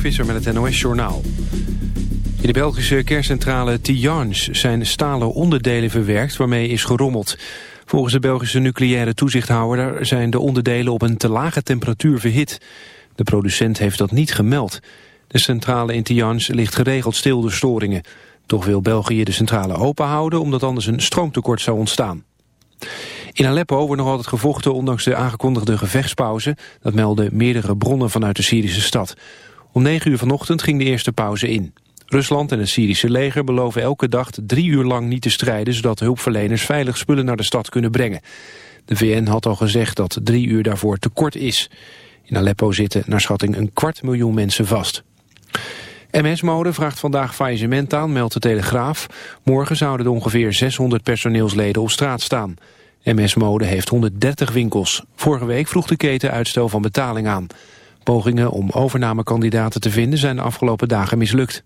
Visser met het NOS-journaal. In de Belgische kerncentrale Tihange zijn stalen onderdelen verwerkt waarmee is gerommeld. Volgens de Belgische nucleaire toezichthouder zijn de onderdelen op een te lage temperatuur verhit. De producent heeft dat niet gemeld. De centrale in Tihange ligt geregeld stil door storingen. Toch wil België de centrale open houden omdat anders een stroomtekort zou ontstaan. In Aleppo wordt nog altijd gevochten ondanks de aangekondigde gevechtspauze. Dat melden meerdere bronnen vanuit de Syrische stad. Om 9 uur vanochtend ging de eerste pauze in. Rusland en het Syrische leger beloven elke dag drie uur lang niet te strijden... zodat hulpverleners veilig spullen naar de stad kunnen brengen. De VN had al gezegd dat drie uur daarvoor te kort is. In Aleppo zitten naar schatting een kwart miljoen mensen vast. MS-mode vraagt vandaag faillissement aan, meldt de Telegraaf. Morgen zouden er ongeveer 600 personeelsleden op straat staan. MS Mode heeft 130 winkels. Vorige week vroeg de keten uitstel van betaling aan. Pogingen om overnamekandidaten te vinden zijn de afgelopen dagen mislukt.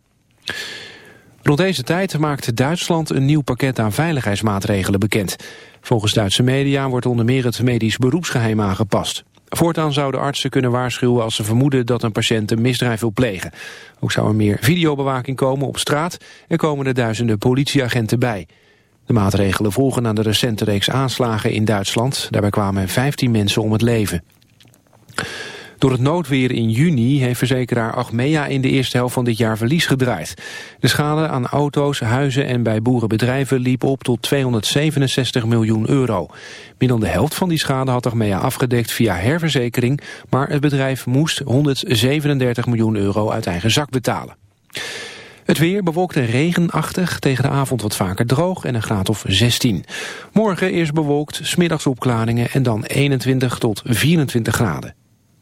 Rond deze tijd maakt Duitsland een nieuw pakket aan veiligheidsmaatregelen bekend. Volgens Duitse media wordt onder meer het medisch beroepsgeheim aangepast. Voortaan zouden artsen kunnen waarschuwen als ze vermoeden dat een patiënt een misdrijf wil plegen. Ook zou er meer videobewaking komen op straat en komen er duizenden politieagenten bij. De maatregelen volgen aan de recente reeks aanslagen in Duitsland. Daarbij kwamen 15 mensen om het leven. Door het noodweer in juni heeft verzekeraar Achmea in de eerste helft van dit jaar verlies gedraaid. De schade aan auto's, huizen en bij boerenbedrijven liep op tot 267 miljoen euro. Meer dan de helft van die schade had Achmea afgedekt via herverzekering, maar het bedrijf moest 137 miljoen euro uit eigen zak betalen. Het weer bewolkt en regenachtig, tegen de avond wat vaker droog en een graad of 16. Morgen eerst bewolkt, smiddags opklaringen en dan 21 tot 24 graden.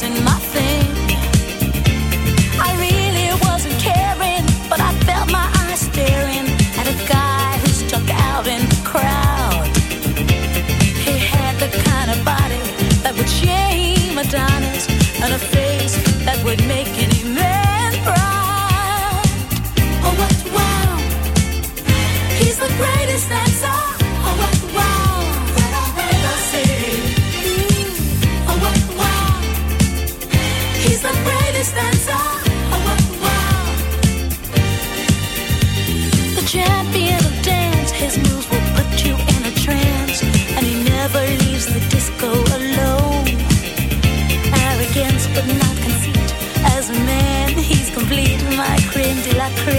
wasn't my thing. I really wasn't caring, but I felt my eyes staring at a guy who stuck out in the crowd. He had the kind of body that would shame Adonis and a I crave.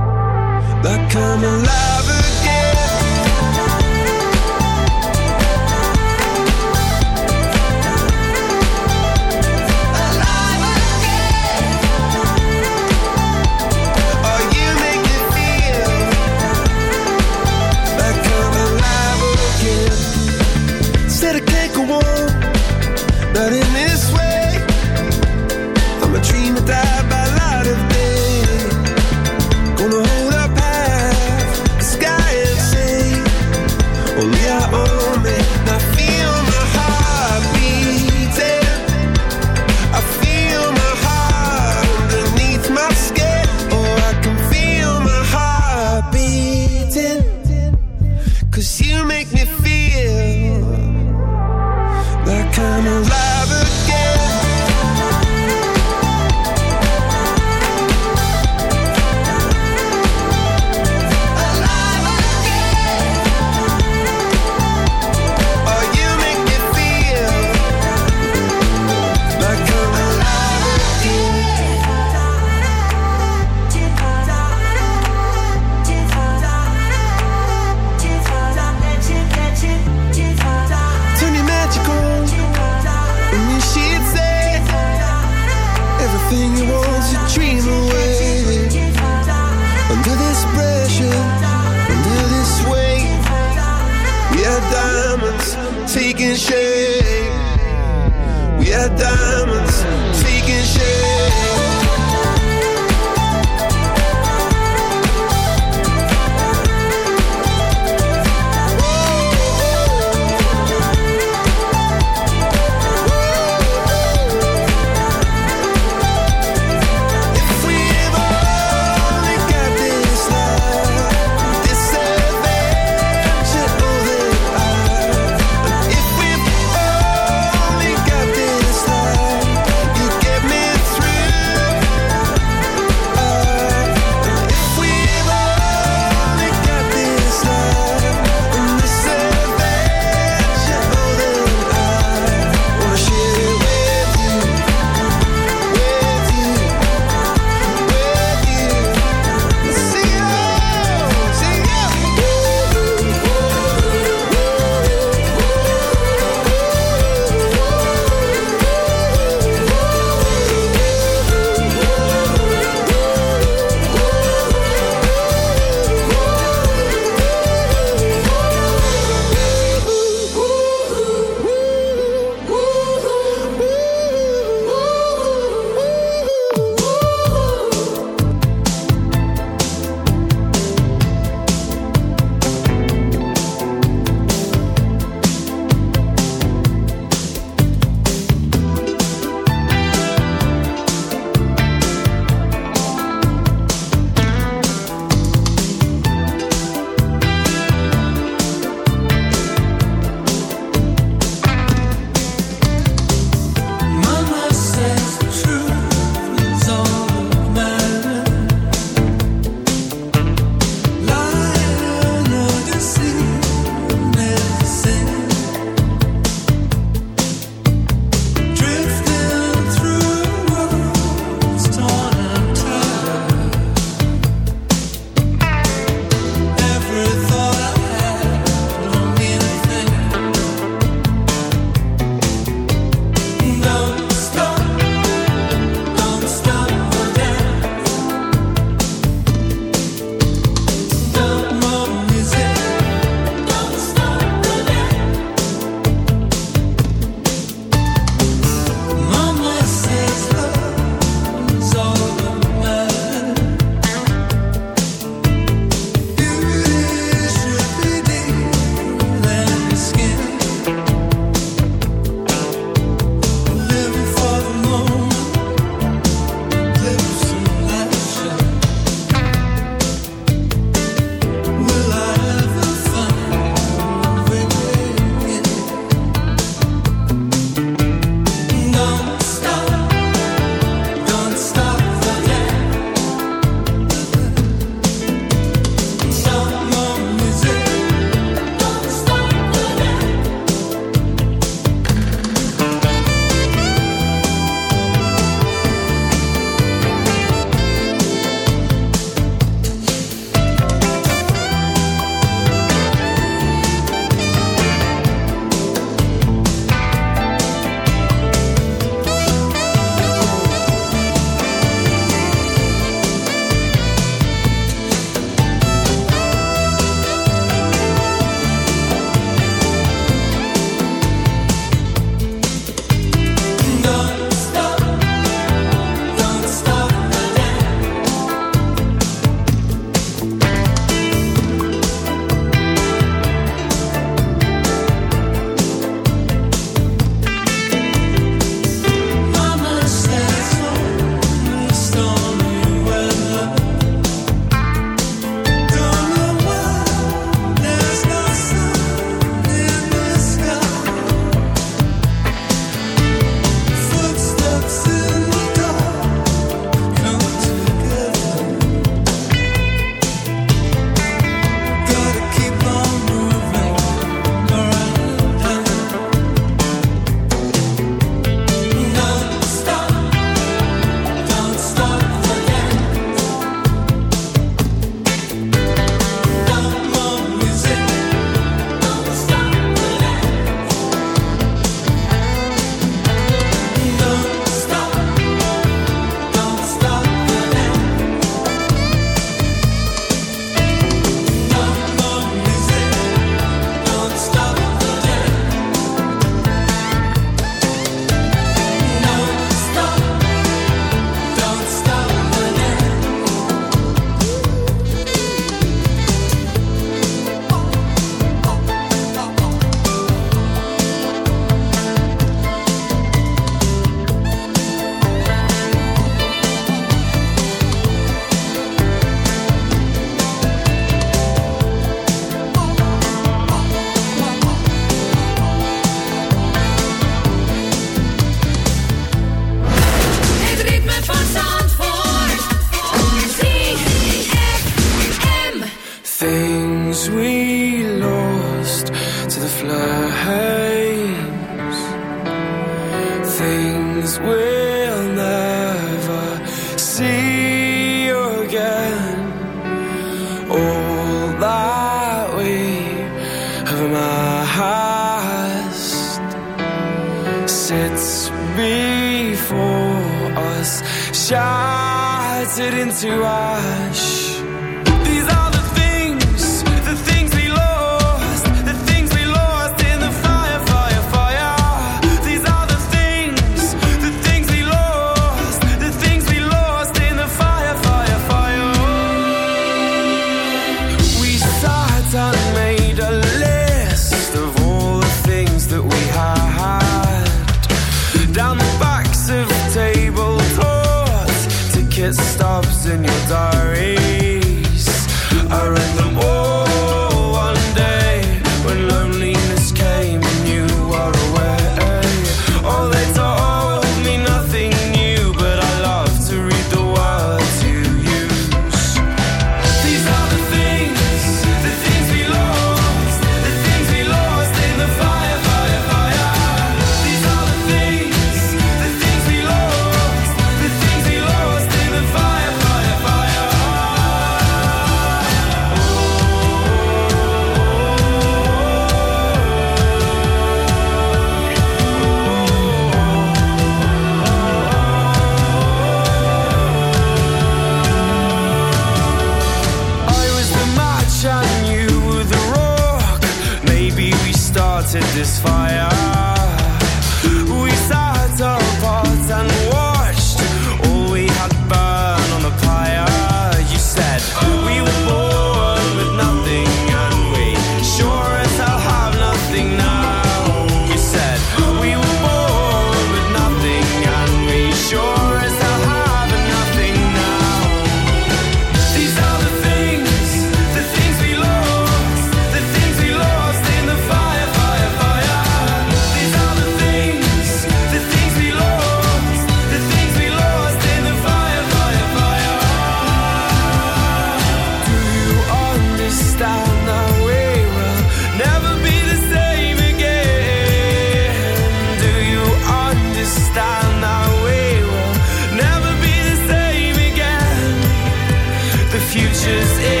Future's in